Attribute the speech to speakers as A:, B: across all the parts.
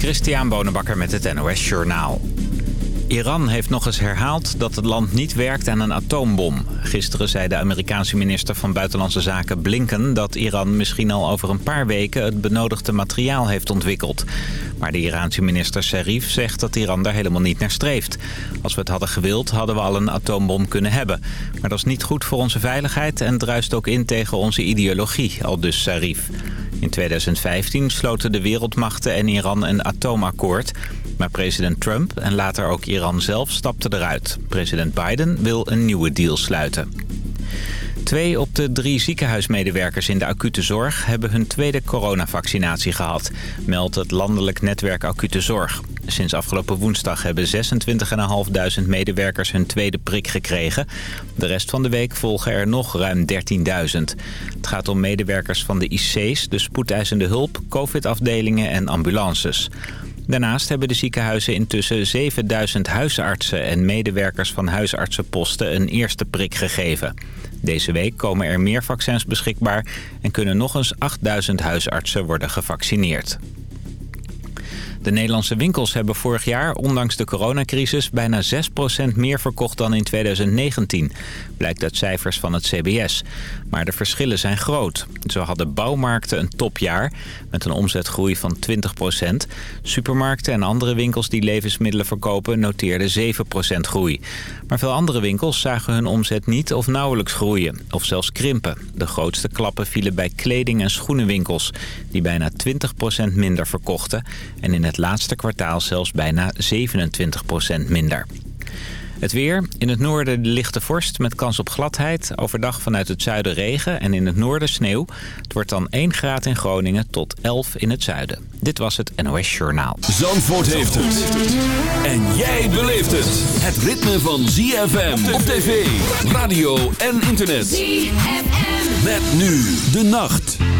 A: Christian Bonenbakker met het NOS Journaal. Iran heeft nog eens herhaald dat het land niet werkt aan een atoombom. Gisteren zei de Amerikaanse minister van Buitenlandse Zaken Blinken... dat Iran misschien al over een paar weken het benodigde materiaal heeft ontwikkeld. Maar de Iraanse minister Zarif zegt dat Iran daar helemaal niet naar streeft. Als we het hadden gewild, hadden we al een atoombom kunnen hebben. Maar dat is niet goed voor onze veiligheid en druist ook in tegen onze ideologie, al dus Zarif. In 2015 sloten de wereldmachten en Iran een atoomakkoord... Maar president Trump en later ook Iran zelf stapten eruit. President Biden wil een nieuwe deal sluiten. Twee op de drie ziekenhuismedewerkers in de acute zorg hebben hun tweede coronavaccinatie gehad, meldt het landelijk netwerk acute zorg. Sinds afgelopen woensdag hebben 26.500 medewerkers hun tweede prik gekregen. De rest van de week volgen er nog ruim 13.000. Het gaat om medewerkers van de IC's, de spoedeisende hulp, covid-afdelingen en ambulances. Daarnaast hebben de ziekenhuizen intussen 7000 huisartsen en medewerkers van huisartsenposten een eerste prik gegeven. Deze week komen er meer vaccins beschikbaar en kunnen nog eens 8000 huisartsen worden gevaccineerd. De Nederlandse winkels hebben vorig jaar, ondanks de coronacrisis... bijna 6% meer verkocht dan in 2019, blijkt uit cijfers van het CBS. Maar de verschillen zijn groot. Zo hadden bouwmarkten een topjaar met een omzetgroei van 20%. Supermarkten en andere winkels die levensmiddelen verkopen noteerden 7% groei. Maar veel andere winkels zagen hun omzet niet of nauwelijks groeien, of zelfs krimpen. De grootste klappen vielen bij kleding- en schoenenwinkels, die bijna 20% minder verkochten... en in laatste kwartaal zelfs bijna 27% minder. Het weer. In het noorden de lichte vorst met kans op gladheid. Overdag vanuit het zuiden regen en in het noorden sneeuw. Het wordt dan 1 graad in Groningen tot 11 in het zuiden. Dit was het NOS Journaal.
B: Zandvoort heeft het. En jij beleeft het. Het ritme van ZFM op tv, radio en internet. ZFM. Met nu de nacht.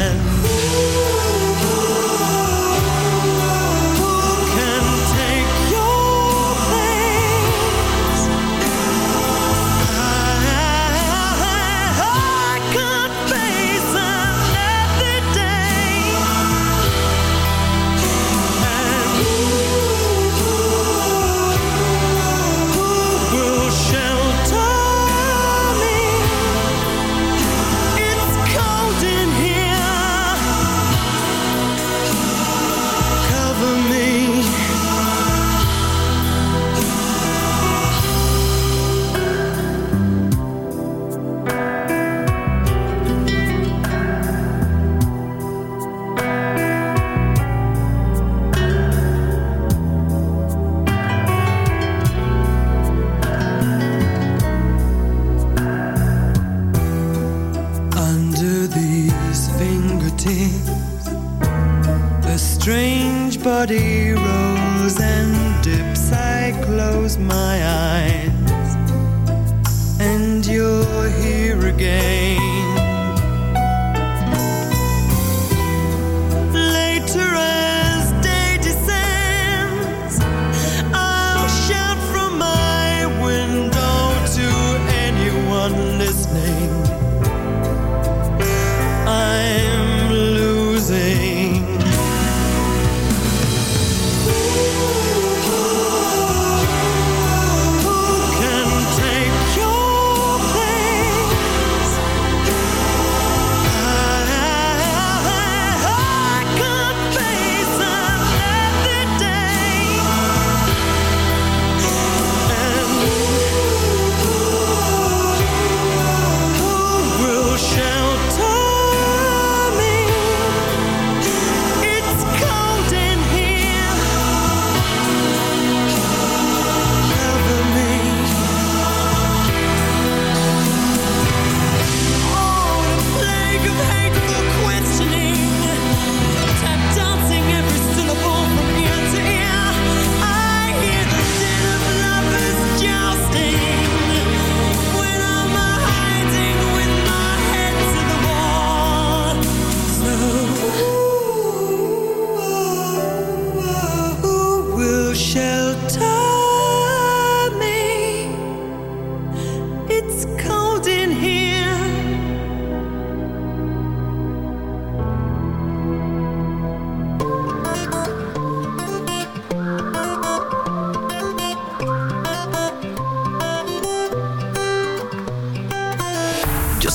C: A strange body rolls and dips. I close my eyes, and you're here again.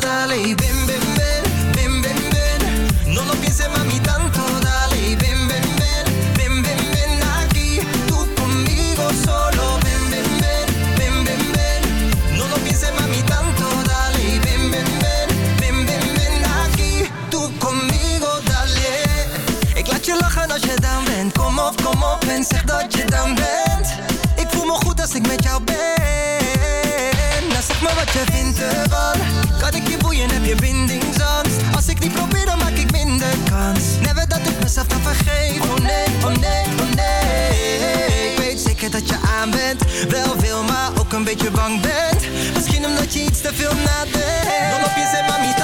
D: da lei, baby. beetje bang bent. Misschien omdat je iets te veel nadenkt. Dan op je zet,
E: maar niet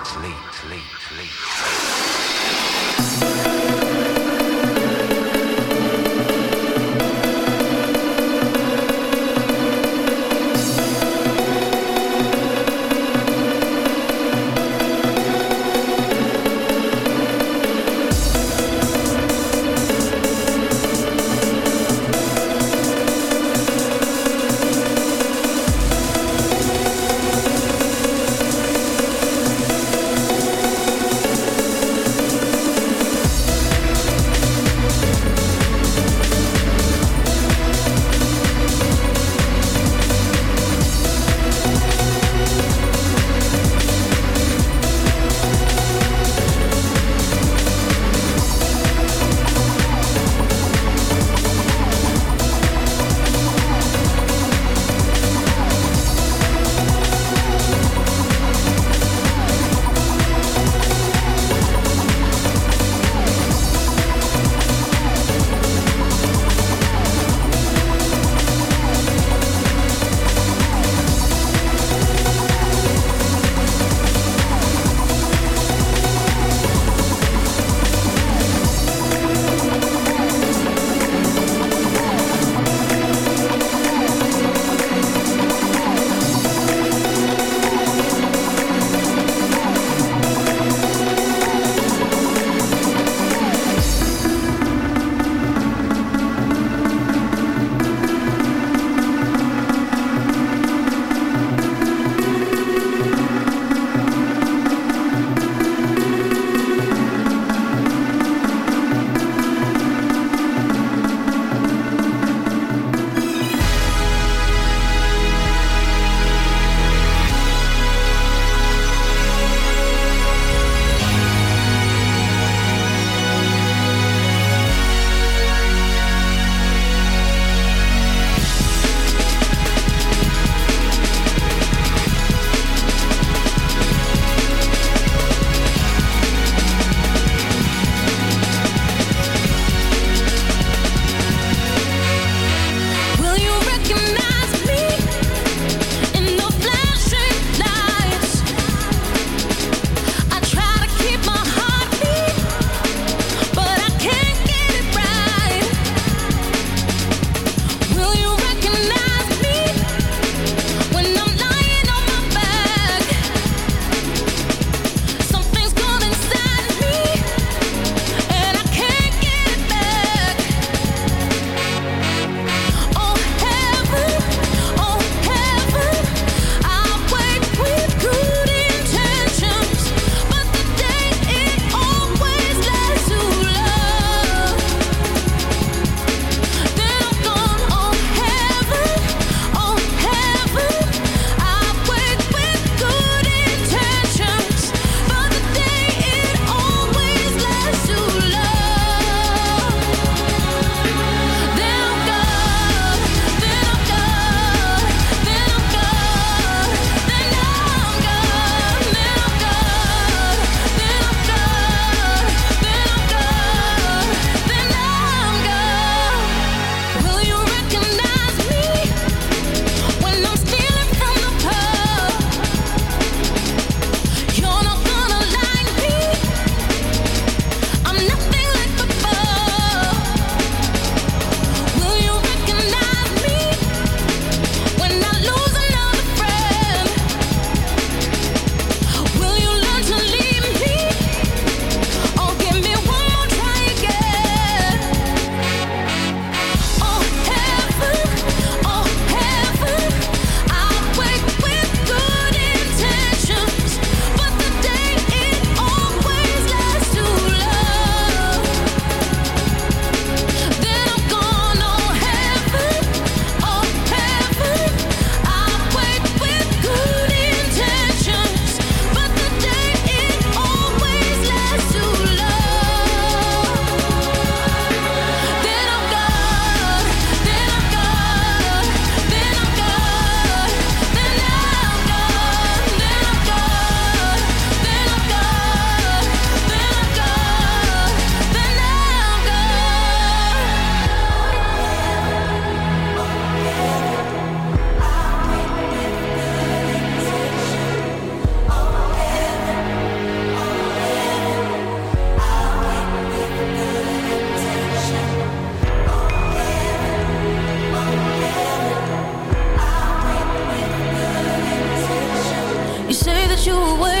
F: You say that you were waiting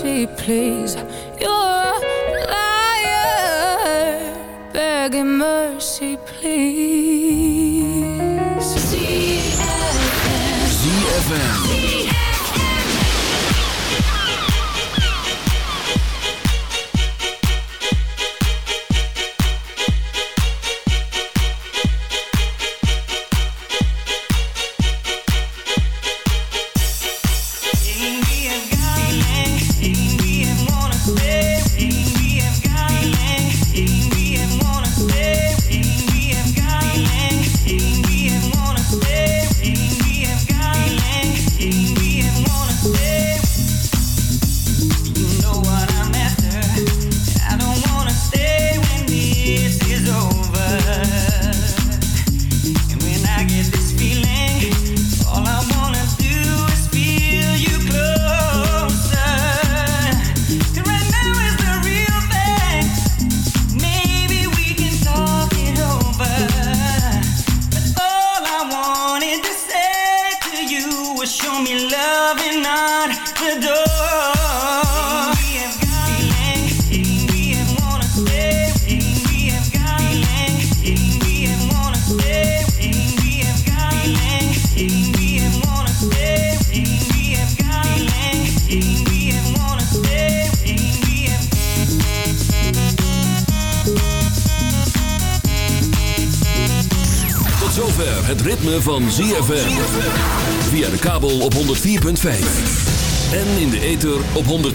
G: she please. You're a liar, begging mercy, please.
B: ZFM. ZFM.